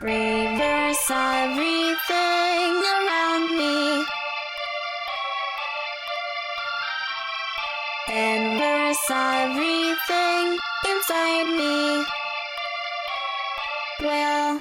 Reverse everything around me. Inverse everything inside me. Will